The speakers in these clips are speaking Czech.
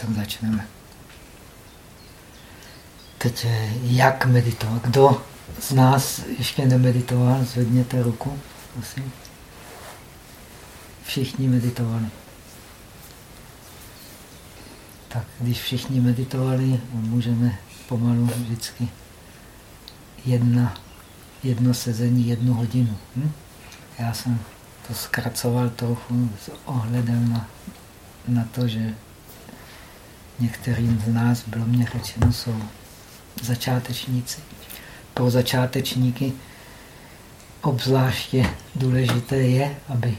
Tak začneme. Teď eh, jak meditovat? Kdo z nás ještě nemeditoval? Zvedněte ruku, prosím. Všichni meditovali. Tak když všichni meditovali, můžeme pomalu vždycky jedna, jedno sezení, jednu hodinu. Hm? Já jsem to zkracoval trochu s ohledem na, na to, že některým z nás, bylo mě řečeno, jsou začátečníci. Pro začátečníky obzvláště důležité je, aby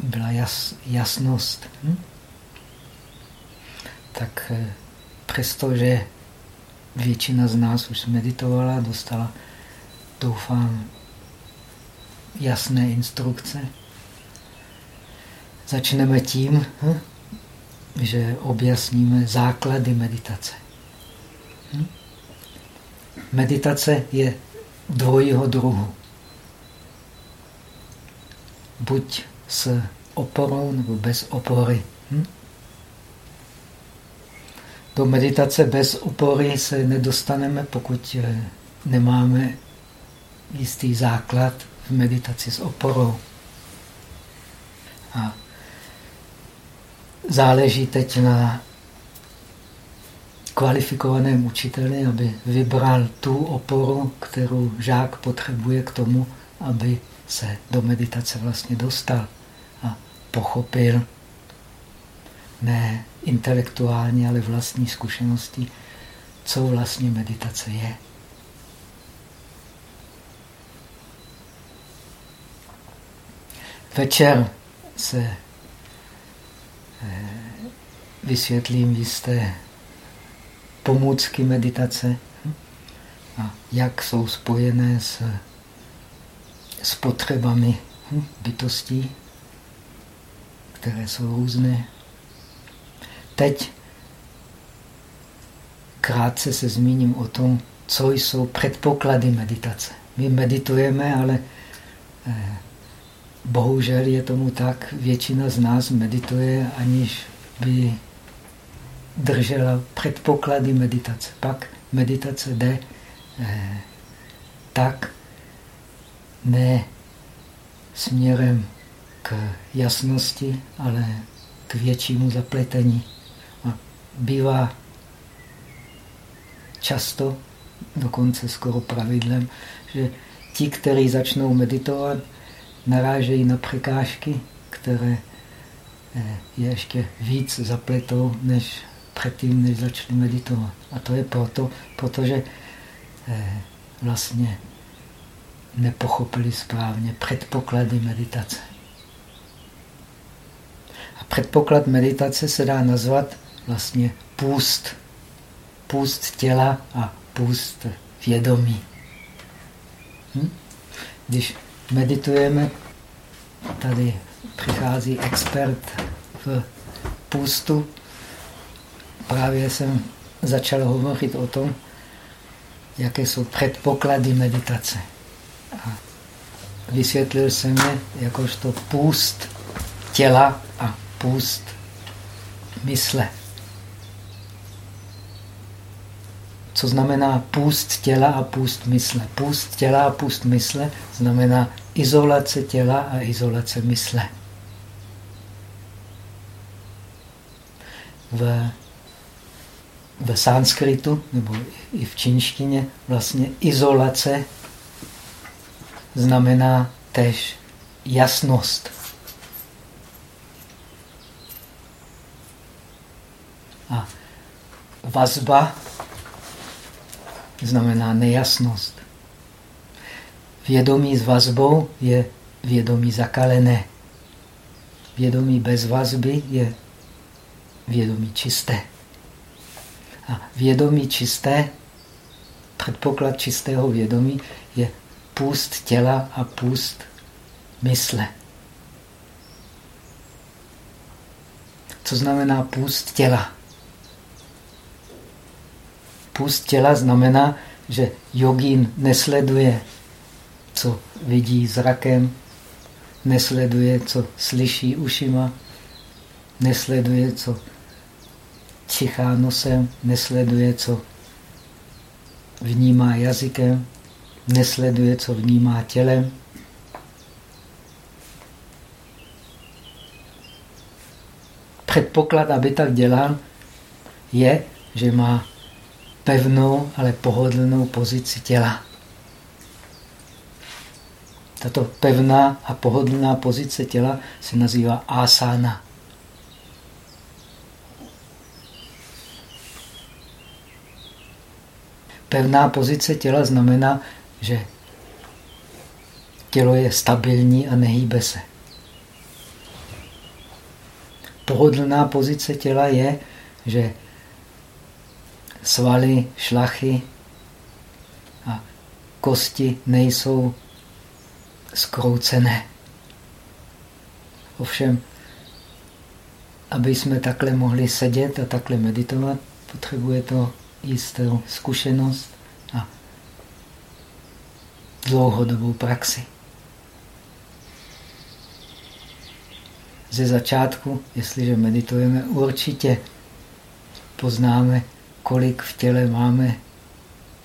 byla jas, jasnost. Hm? Tak eh, přestože většina z nás už meditovala, dostala, doufám, jasné instrukce. Začneme tím, hm, že objasníme základy meditace. Hm? Meditace je dvojího druhu. Buď s oporou nebo bez opory. Hm? Do meditace bez opory se nedostaneme, pokud eh, nemáme jistý základ v meditaci s oporou. A záleží teď na kvalifikovaném učiteli, aby vybral tu oporu, kterou žák potřebuje k tomu, aby se do meditace vlastně dostal a pochopil ne intelektuálně, ale vlastní zkušenosti, co vlastně meditace je. Večer se vysvětlím jisté pomůcky meditace a jak jsou spojené s, s potřebami bytostí, které jsou různé. Teď krátce se zmíním o tom, co jsou předpoklady meditace. My meditujeme, ale eh, bohužel je tomu tak, většina z nás medituje, aniž by držela předpoklady meditace. Pak meditace jde eh, tak, ne směrem k jasnosti, ale k většímu zapletení. A bývá často, dokonce skoro pravidlem, že ti, kteří začnou meditovat, narážejí na překážky, které eh, je ještě víc zapletou, než předtím, než začali meditovat. A to je proto, protože eh, vlastně nepochopili správně předpoklady meditace. A předpoklad meditace se dá nazvat vlastně půst. Půst těla a půst vědomí. Hm? Když meditujeme, tady přichází expert v půstu, právě jsem začal hovořit o tom, jaké jsou předpoklady meditace. A vysvětlil jsem je jakožto půst těla a půst mysle. Co znamená půst těla a půst mysle? Půst těla a půst mysle znamená izolace těla a izolace mysle. V v sanskritu nebo i v čínštině vlastně izolace znamená tež jasnost. A vazba znamená nejasnost. Vědomí s vazbou je vědomí zakalené. Vědomí bez vazby je vědomí čisté. A vědomí čisté, předpoklad čistého vědomí je půst těla a půst mysle. Co znamená půst těla? Půst těla znamená, že jogín nesleduje, co vidí zrakem, nesleduje, co slyší ušima, nesleduje, co čichá nosem, nesleduje, co vnímá jazykem, nesleduje, co vnímá tělem. Předpoklad, aby tak dělal, je, že má pevnou, ale pohodlnou pozici těla. Tato pevná a pohodlná pozice těla se nazývá asana. Pevná pozice těla znamená, že tělo je stabilní a nehýbe se. Pohodlná pozice těla je, že svaly, šlachy a kosti nejsou skroucené. Ovšem, aby jsme takhle mohli sedět a takhle meditovat, potřebuje to jistou zkušenost a dlouhodobou praxi. Ze začátku, jestliže meditujeme, určitě poznáme, kolik v těle máme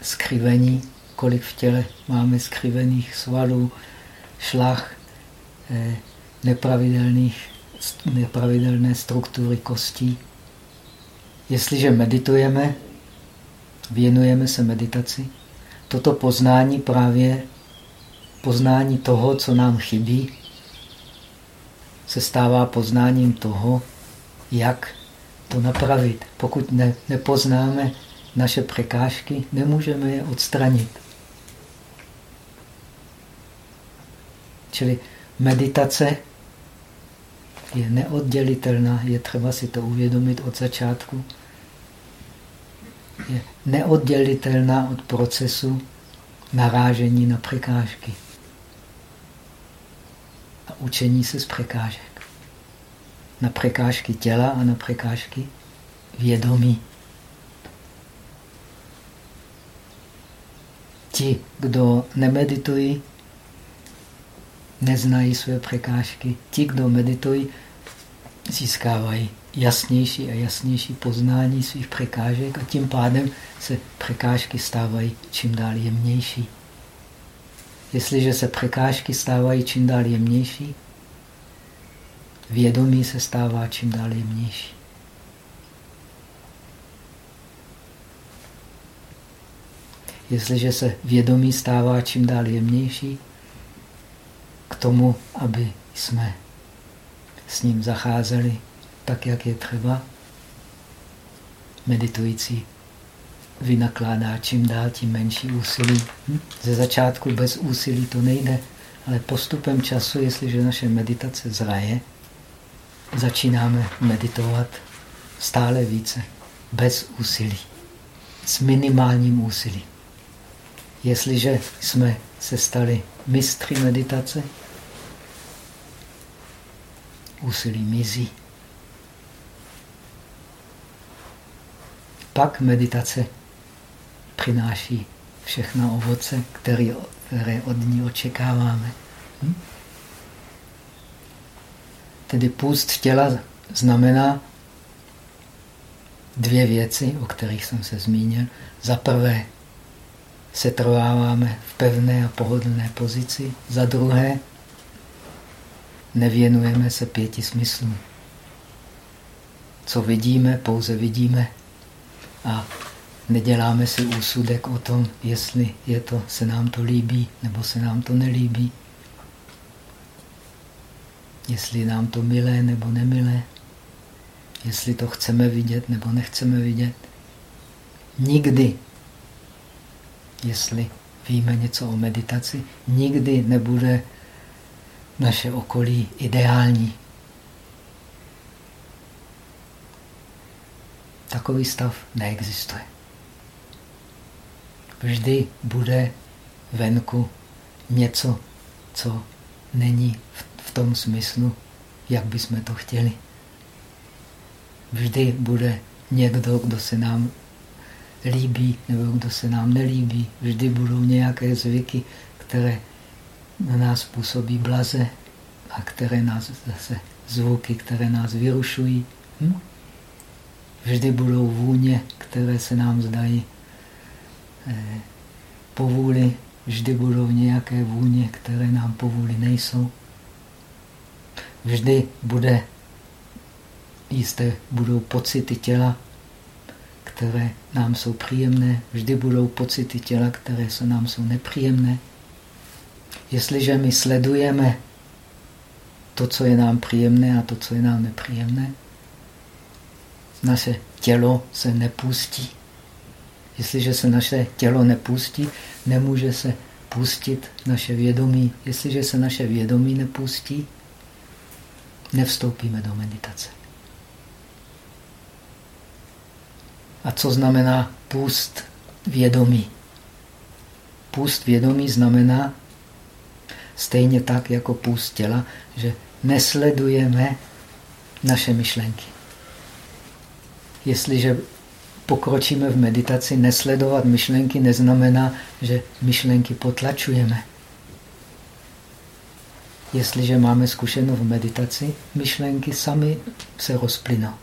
skřivení, kolik v těle máme skřivených svalů, šlach, eh, nepravidelných, nepravidelné struktury kostí. Jestliže meditujeme, věnujeme se meditaci, toto poznání právě poznání toho, co nám chybí, se stává poznáním toho, jak to napravit. Pokud ne, nepoznáme naše překážky, nemůžeme je odstranit. Čili meditace je neoddělitelná, je třeba si to uvědomit od začátku. Je neoddělitelná od procesu narážení na překážky a učení se z překážek. Na překážky těla a na překážky vědomí. Ti, kdo nemeditují, neznají své překážky. Ti, kdo meditují, získávají jasnější a jasnější poznání svých překážek a tím pádem se překážky stávají čím dál jemnější. Jestliže se překážky stávají čím dál jemnější, vědomí se stává čím dál jemnější. Jestliže se vědomí stává čím dál jemnější, k tomu, aby jsme s ním zacházeli tak, jak je třeba, meditující vynakládá čím dál tím menší úsilí. Hm? Ze začátku bez úsilí to nejde, ale postupem času, jestliže naše meditace zraje, začínáme meditovat stále více, bez úsilí, s minimálním úsilím. Jestliže jsme se stali mistry meditace, úsilí mizí. Pak meditace přináší všechna ovoce, které, které od ní očekáváme. Hm? Tedy půst těla znamená dvě věci, o kterých jsem se zmínil. Za prvé se trváváme v pevné a pohodlné pozici. Za druhé nevěnujeme se pěti smyslům. Co vidíme, pouze vidíme a neděláme si úsudek o tom, jestli je to, se nám to líbí nebo se nám to nelíbí. Jestli nám to milé nebo nemilé. Jestli to chceme vidět nebo nechceme vidět. Nikdy, jestli víme něco o meditaci, nikdy nebude naše okolí ideální. Takový stav neexistuje vždy bude venku něco, co není v tom smyslu, jak bychom to chtěli. Vždy bude někdo, kdo se nám líbí nebo kdo se nám nelíbí. Vždy budou nějaké zvyky, které na nás působí blaze a které nás zase zvuky, které nás vyrušují. Hm? Vždy budou vůně, které se nám zdají eh, povůli. Vždy budou nějaké vůně, které nám povůli nejsou. Vždy bude jisté budou pocity těla, které nám jsou příjemné. Vždy budou pocity těla, které se nám jsou nepříjemné. Jestliže my sledujeme to, co je nám příjemné a to, co je nám nepříjemné, naše tělo se nepustí. Jestliže se naše tělo nepustí, nemůže se pustit naše vědomí. Jestliže se naše vědomí nepustí, nevstoupíme do meditace. A co znamená pust vědomí? Pust vědomí znamená stejně tak jako pust těla, že nesledujeme naše myšlenky. Jestliže pokročíme v meditaci, nesledovat myšlenky neznamená, že myšlenky potlačujeme. Jestliže máme zkušenost v meditaci, myšlenky sami se rozplynou.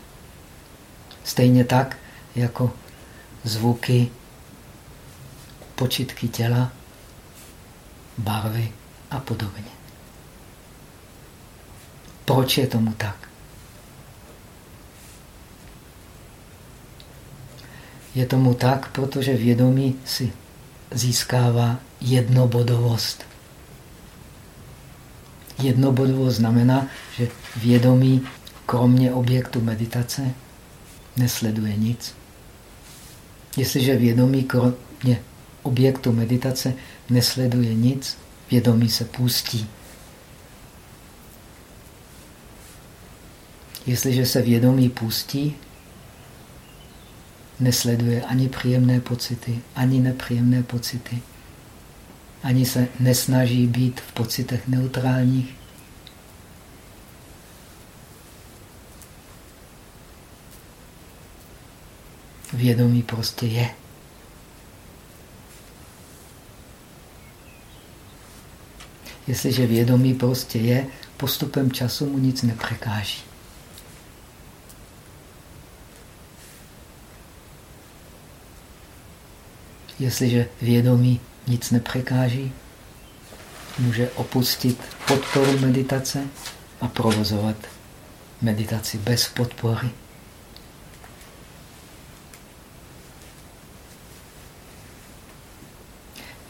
Stejně tak, jako zvuky, počitky těla, barvy a podobně. Proč je tomu tak? Je tomu tak, protože vědomí si získává jednobodovost. Jednobodovost znamená, že vědomí kromě objektu meditace nesleduje nic. Jestliže vědomí kromě objektu meditace nesleduje nic, vědomí se pustí. Jestliže se vědomí pustí, nesleduje ani příjemné pocity, ani nepříjemné pocity, ani se nesnaží být v pocitech neutrálních. Vědomí prostě je. Jestliže vědomí prostě je, postupem času mu nic nepřekáží. Jestliže vědomí nic nepřekáží, může opustit podporu meditace a provozovat meditaci bez podpory.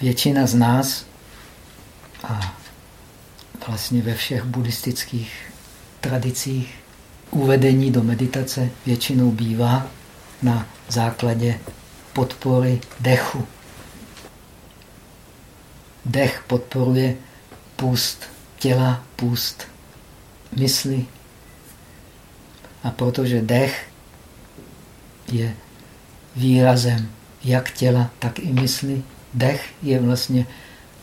Většina z nás a vlastně ve všech buddhistických tradicích uvedení do meditace většinou bývá na základě podpory dechu. Dech podporuje půst těla, půst mysli. A protože dech je výrazem jak těla, tak i mysli, dech je vlastně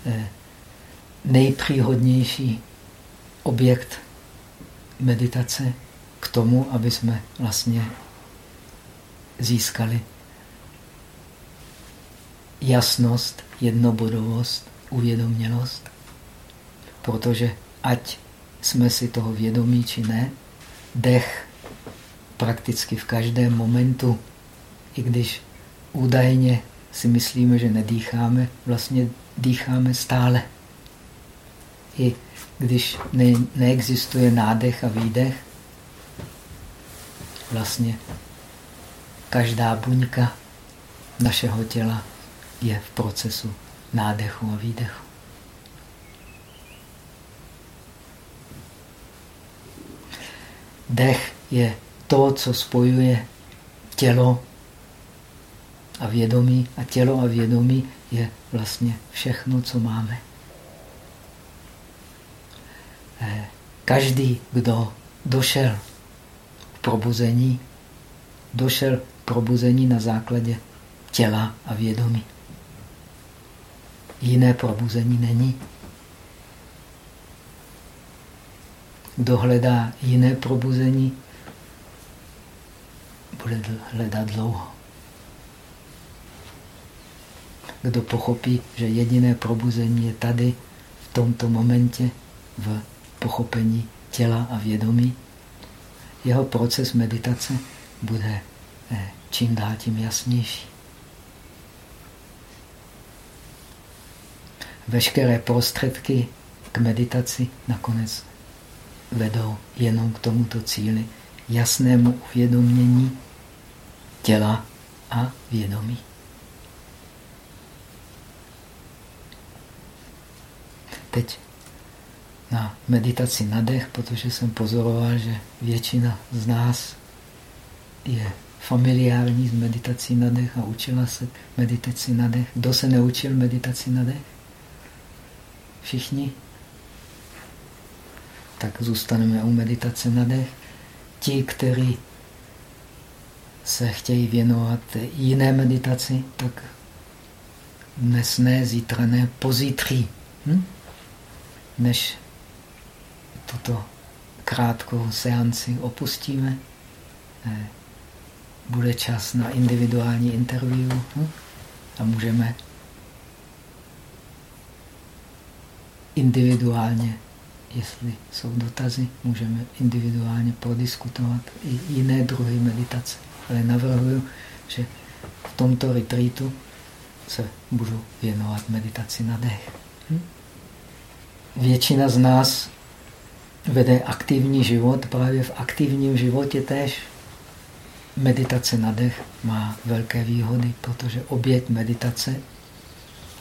eh, nejpříhodnější objekt meditace k tomu, aby jsme vlastně získali jasnost, jednobodovost, uvědomělost. Protože ať jsme si toho vědomí či ne, dech prakticky v každém momentu, i když údajně si myslíme, že nedýcháme, vlastně dýcháme stále. I když ne, neexistuje nádech a výdech, vlastně každá buňka našeho těla je v procesu nádechu a výdechu. Dech je to, co spojuje tělo a vědomí. A tělo a vědomí je vlastně všechno, co máme. Eh, každý, kdo došel k probuzení, došel k probuzení na základě těla a vědomí. Jiné probuzení není. Kdo hledá jiné probuzení, bude hledat dlouho. Kdo pochopí, že jediné probuzení je tady, v tomto momentě, v pochopení těla a vědomí, jeho proces meditace bude eh, čím dál tím jasnější. Veškeré prostředky k meditaci nakonec vedou jenom k tomuto cíli, jasnému uvědomění těla a vědomí. Teď na meditaci na dech, protože jsem pozoroval, že většina z nás je familiární s meditací na dech a učila se meditaci na dech. Kdo se neučil meditaci na dech? Všichni? Tak zůstaneme u meditace na dech. Ti, kteří se chtějí věnovat jiné meditaci, tak dnes ne, zítra ne, pozítří. Hm? Než tuto krátkou seanci opustíme, eh, bude čas na individuální interview hm? a můžeme individuálně, jestli jsou dotazy, můžeme individuálně prodiskutovat i jiné druhy meditace. Ale navrhuji, že v tomto retreatu se budu věnovat meditaci na dech. Hm? Většina z nás vede aktivní život, právě v aktivním životě tež meditace na dech má velké výhody, protože oběť meditace,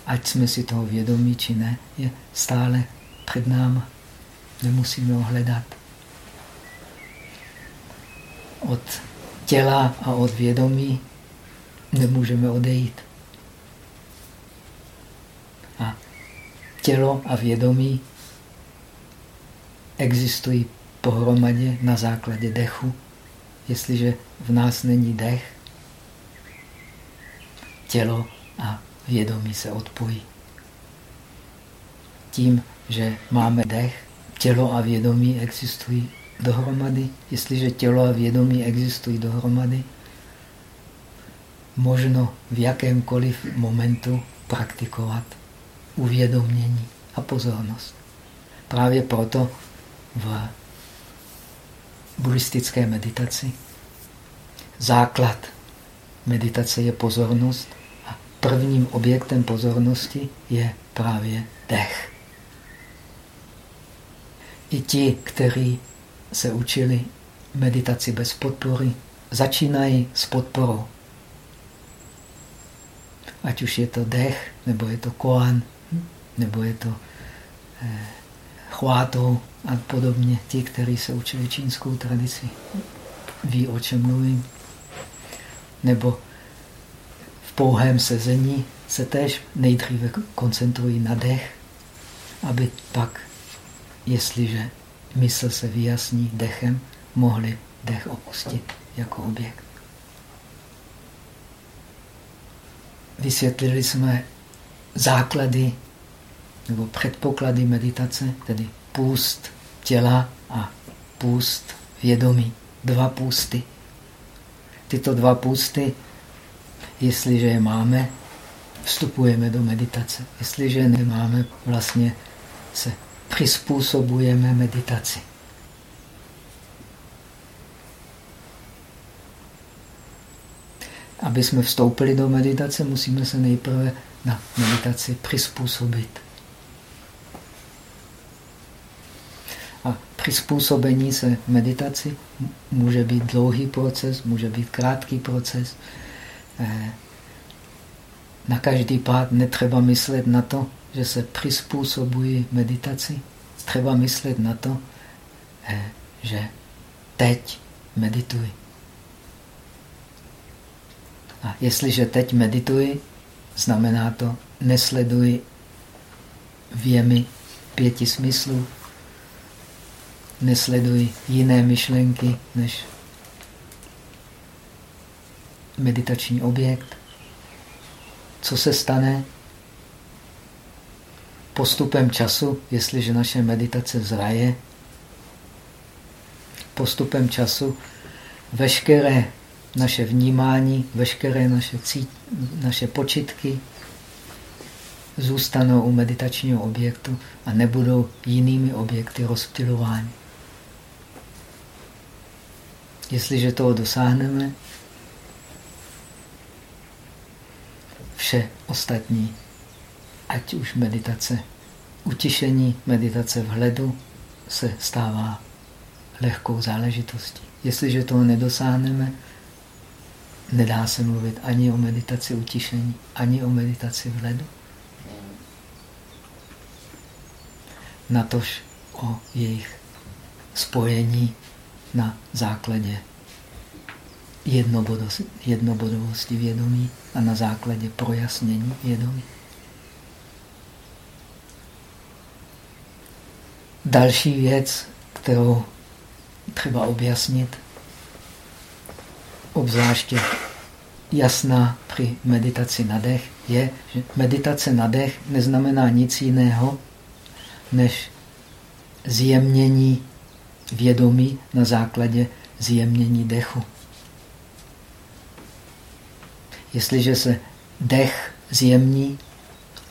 ať jsme si toho vědomí či ne, je stále před námi. Nemusíme ho hledat. Od těla a od vědomí nemůžeme odejít. A tělo a vědomí existují pohromadě na základě dechu. Jestliže v nás není dech, tělo a vědomí se odpojí. Tím, že máme dech, tělo a vědomí existují dohromady. Jestliže tělo a vědomí existují dohromady, možno v jakémkoliv momentu praktikovat uvědomění a pozornost. Právě proto v buddhistické meditaci základ meditace je pozornost prvním objektem pozornosti je právě dech. I ti, kteří se učili meditaci bez podpory, začínají s podporou. Ať už je to dech, nebo je to koan, nebo je to eh, chvátou a podobně. Ti, kteří se učili čínskou tradici, ví, o čem mluvím. Nebo pouhém sezení se též nejdříve koncentrují na dech, aby pak, jestliže mysl se vyjasní dechem, mohli dech opustit jako objekt. Vysvětlili jsme základy nebo předpoklady meditace, tedy půst těla a půst vědomí. Dva půsty. Tyto dva půsty, jestliže je máme, vstupujeme do meditace. Jestliže nemáme, vlastně se přizpůsobujeme meditaci. Aby jsme vstoupili do meditace, musíme se nejprve na meditaci přizpůsobit. A přizpůsobení se meditaci může být dlouhý proces, může být krátký proces. Eh, na každý pád netřeba myslet na to, že se přizpůsobují meditaci. Třeba myslet na to, eh, že teď medituji. A jestliže teď medituji, znamená to, nesleduji věmy pěti smyslů, nesleduji jiné myšlenky než meditační objekt. Co se stane postupem času, jestliže naše meditace zraje? Postupem času veškeré naše vnímání, veškeré naše, cít, naše počitky zůstanou u meditačního objektu a nebudou jinými objekty rozptilovány. Jestliže toho dosáhneme, vše ostatní, ať už meditace utišení, meditace vhledu, se stává lehkou záležitostí. Jestliže toho nedosáhneme, nedá se mluvit ani o meditaci utišení, ani o meditaci vhledu. Natož o jejich spojení na základě jednobodovosti vědomí a na základě projasnění vědomí. Další věc, kterou třeba objasnit, obzvláště jasná při meditaci na dech, je, že meditace na dech neznamená nic jiného, než zjemnění vědomí na základě zjemnění dechu. Jestliže se dech zjemní,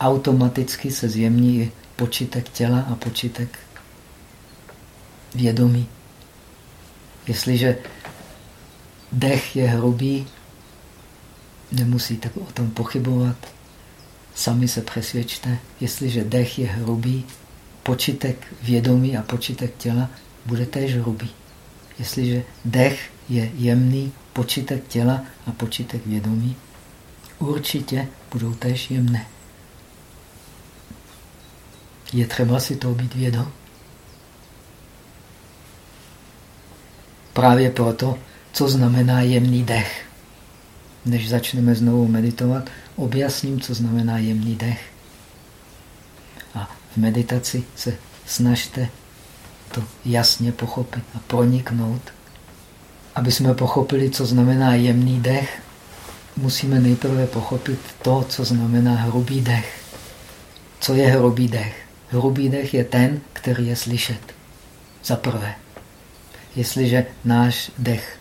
automaticky se zjemní i počítek těla a počítek vědomí. Jestliže dech je hrubý, nemusíte o tom pochybovat. Sami se přesvědčte, jestliže dech je hrubý, počítek vědomí a počítek těla bude též hrubý. Jestliže dech je jemný, počítek těla a počítek vědomí určitě budou též jemné. Je třeba si to být vědom. Právě proto, co znamená jemný dech. Než začneme znovu meditovat, objasním, co znamená jemný dech. A v meditaci se snažte to jasně pochopit a proniknout. Aby jsme pochopili, co znamená jemný dech, musíme nejprve pochopit to, co znamená hrubý dech. Co je hrubý dech? Hrubý dech je ten, který je slyšet. Za prvé. Jestliže náš dech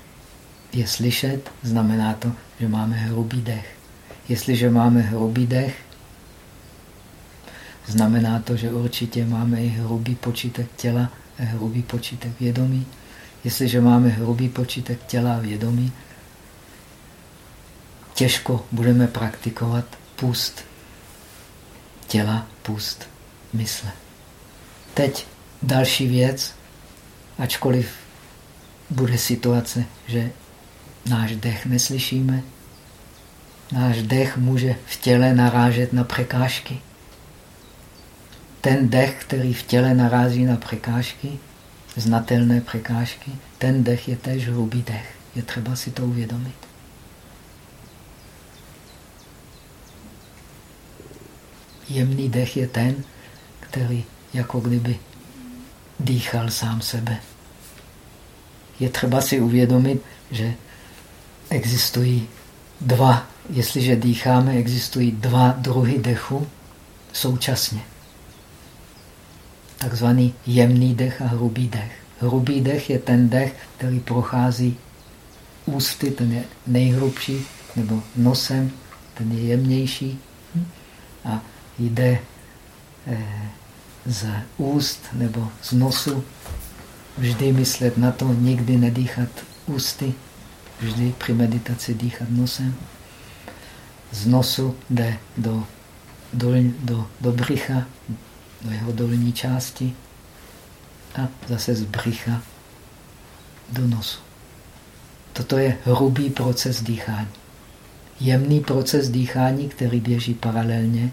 je slyšet, znamená to, že máme hrubý dech. Jestliže máme hrubý dech, znamená to, že určitě máme i hrubý počítek těla a hrubý počítek vědomí. Jestliže máme hrubý počítek těla a vědomí, těžko budeme praktikovat pust těla, pust mysle. Teď další věc, ačkoliv bude situace, že náš dech neslyšíme. Náš dech může v těle narážet na překážky. Ten dech, který v těle narazí na překážky, znatelné překážky, ten dech je též hrubý dech. Je třeba si to uvědomit. Jemný dech je ten, který jako kdyby dýchal sám sebe je třeba si uvědomit, že existují dva, jestliže dýcháme, existují dva druhy dechu současně. Takzvaný jemný dech a hrubý dech. Hrubý dech je ten dech, který prochází ústy, ten je nejhrubší, nebo nosem, ten je jemnější a jde eh, z úst nebo z nosu vždy myslet na to, nikdy nedýchat ústy, vždy při meditaci dýchat nosem. Z nosu jde do, do, do, do břicha, do jeho dolní části a zase z břicha do nosu. Toto je hrubý proces dýchání. Jemný proces dýchání, který běží paralelně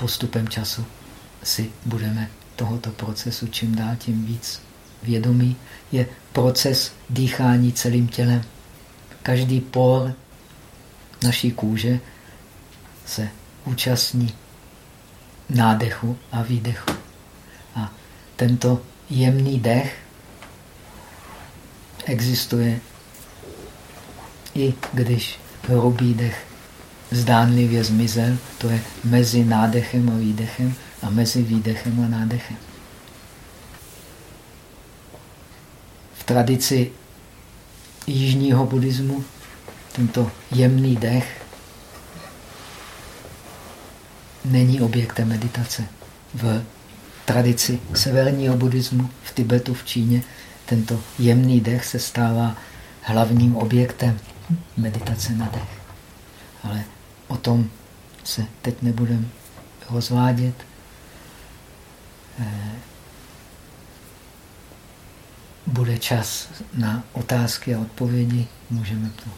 postupem času, si budeme tohoto procesu čím dál tím víc vědomí, je proces dýchání celým tělem. Každý por naší kůže se účastní nádechu a výdechu. A tento jemný dech existuje i když hrubý dech zdánlivě zmizel, to je mezi nádechem a výdechem, a mezi výdechem a nádechem. V tradici jižního buddhismu tento jemný dech není objektem meditace. V tradici severního buddhismu v Tibetu, v Číně, tento jemný dech se stává hlavním objektem meditace na dech. Ale o tom se teď nebudeme rozvádět. Eh, bude čas na otázky a odpovědi, můžeme to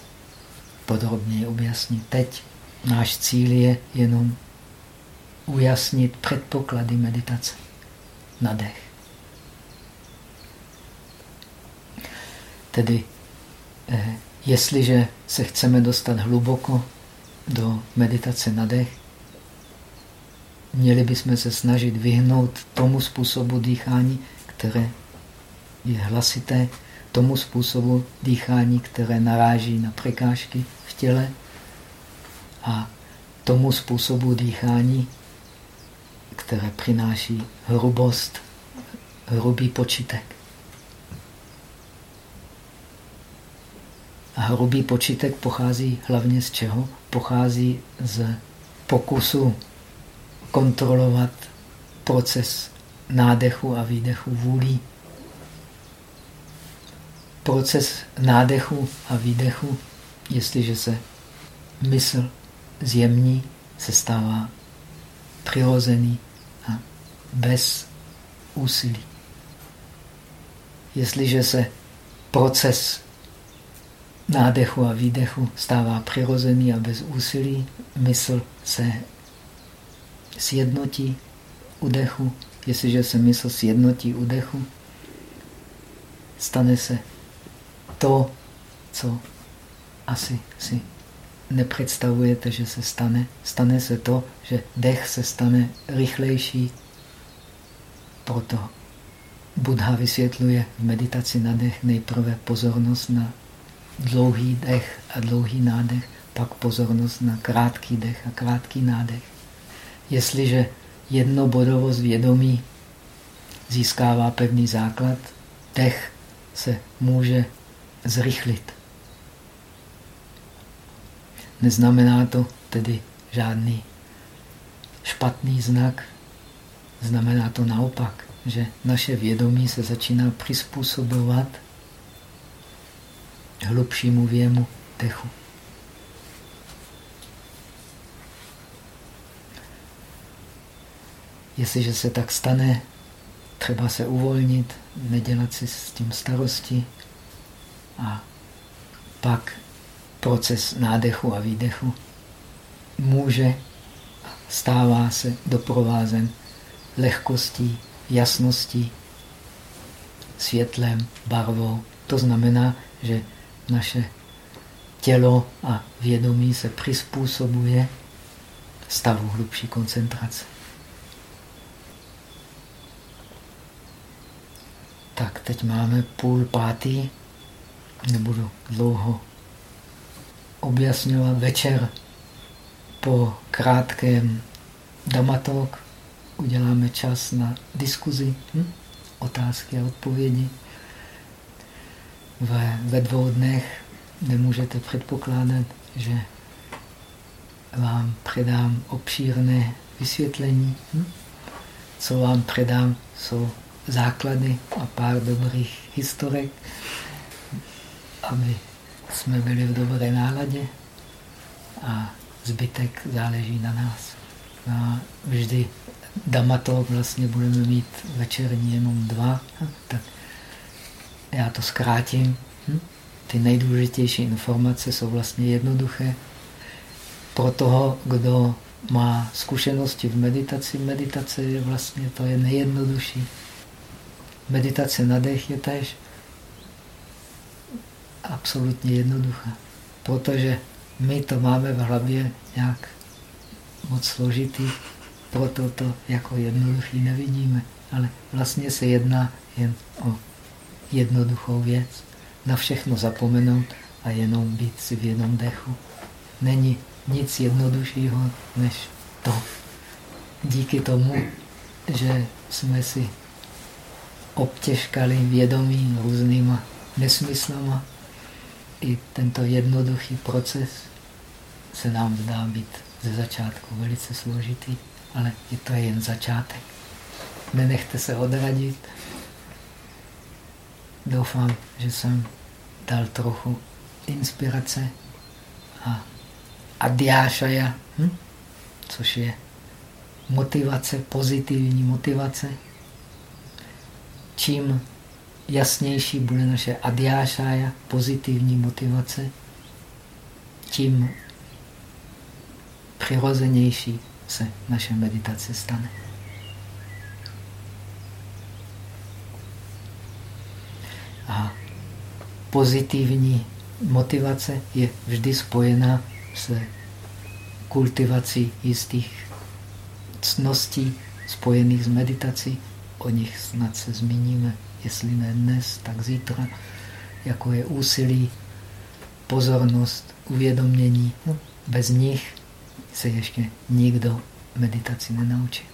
podrobněji objasnit. Teď náš cíl je jenom ujasnit předpoklady meditace na dech. Tedy, eh, jestliže se chceme dostat hluboko do meditace na dech, měli bychom se snažit vyhnout tomu způsobu dýchání, které je hlasité, tomu způsobu dýchání, které naráží na překážky v těle a tomu způsobu dýchání, které přináší hrubost, hrubý počítek. Hrubý počítek pochází hlavně z čeho? Pochází z pokusu kontrolovat proces nádechu a výdechu vůlí. Proces nádechu a výdechu, jestliže se mysl zjemní, se stává přirozený a bez úsilí. Jestliže se proces nádechu a výdechu stává přirozený a bez úsilí, mysl se sjednotí u dechu. Jestliže se mysl sjednotí u dechu, stane se to, co asi si nepředstavujete, že se stane. Stane se to, že dech se stane rychlejší. Proto Buddha vysvětluje v meditaci na dech nejprve pozornost na dlouhý dech a dlouhý nádech, pak pozornost na krátký dech a krátký nádech. Jestliže jednobodovost vědomí získává pevný základ, dech se může zrychlit. Neznamená to tedy žádný špatný znak, znamená to naopak, že naše vědomí se začíná přizpůsobovat hlubšímu věmu dechu. Jestliže se tak stane, třeba se uvolnit, nedělat si s tím starosti a pak proces nádechu a výdechu může, stává se doprovázen lehkostí, jasností, světlem, barvou. To znamená, že naše tělo a vědomí se přizpůsobuje stavu hlubší koncentrace. Tak, teď máme půl pátý. Nebudu dlouho objasňovat večer po krátkém damatok. Uděláme čas na diskuzi, hm? otázky a odpovědi. Ve, ve dvou dnech nemůžete předpokládat, že vám předám obšírné vysvětlení. Hm? Co vám předám, jsou základy a pár dobrých historek, aby jsme byli v dobré náladě a zbytek záleží na nás. A vždy damatok vlastně budeme mít večerní jenom dva, tak já to zkrátím. Hm? Ty nejdůležitější informace jsou vlastně jednoduché. Pro toho, kdo má zkušenosti v meditaci, meditace je vlastně to je nejjednodušší. Meditace na dech je tež absolutně jednoduchá, protože my to máme v hlavě nějak moc složitý, proto to jako jednoduchý nevidíme, ale vlastně se jedná jen o jednoduchou věc. Na všechno zapomenout a jenom být si v jednom dechu. Není nic jednoduššího než to. Díky tomu, že jsme si obtěžkali vědomí různýma nesmyslama, i tento jednoduchý proces se nám zdá být ze začátku velice složitý, ale je to jen začátek. Nenechte se odradit. Doufám, že jsem dal trochu inspirace a adhyášaja, hm? což je motivace, pozitivní motivace. Čím jasnější bude naše adhyášaja, pozitivní motivace, tím přirozenější se naše meditace stane. Pozitivní motivace je vždy spojená s kultivací jistých cností spojených s meditací. O nich snad se zmíníme, jestli ne dnes, tak zítra, jako je úsilí, pozornost, uvědomění. No, bez nich se ještě nikdo meditaci nenaučí.